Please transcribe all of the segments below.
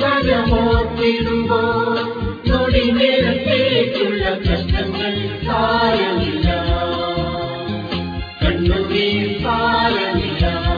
ഫലമോർത്തിടുമ്പോൾ നൊടി കണ്ണുനീർ സാരമില്ല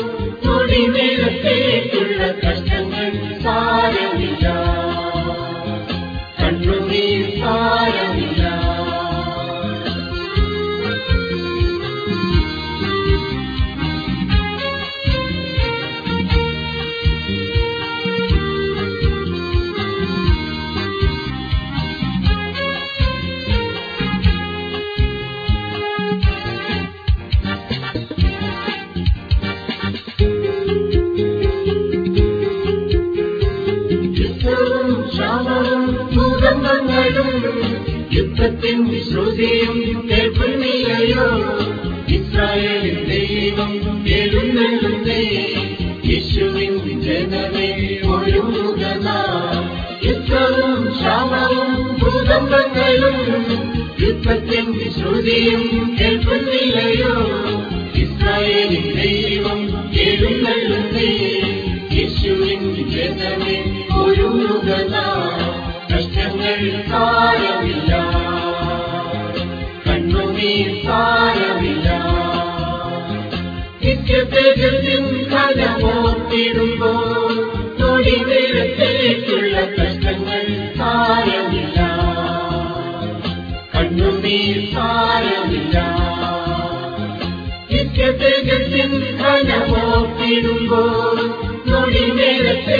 കേൾക്കുന്നില്ലയോ ഇസ്രായേലിൻ ദൈവം യേശുവിൻ യുദ്ധത്തിൻ ശ്രുതിയും കേൾക്കുന്നില്ലയോ ഇസ്രായേലിൻ ദൈവം എഴുന്നള്ളുന്നേ യേശുവിൻ ജനമേ ഒരുങ്ങുക. കഷ്ടങ്ങൾ സാരമില്ല കണ്ണുനീർ സാരമില്ല നിത്യതേജസ്സിൻ ഫലമോർത്തിടുമ്പോൾ തൊടി നേരത്തേക്കുള്ള കഷ്ടങ്ങൾ സാരമില്ല കണ്ണുനീർ സാരമില്ല നിത്യതേജസ്സിൻ ഫലമോർത്തിടുമ്പോൾ നൊടി നേരത്തെ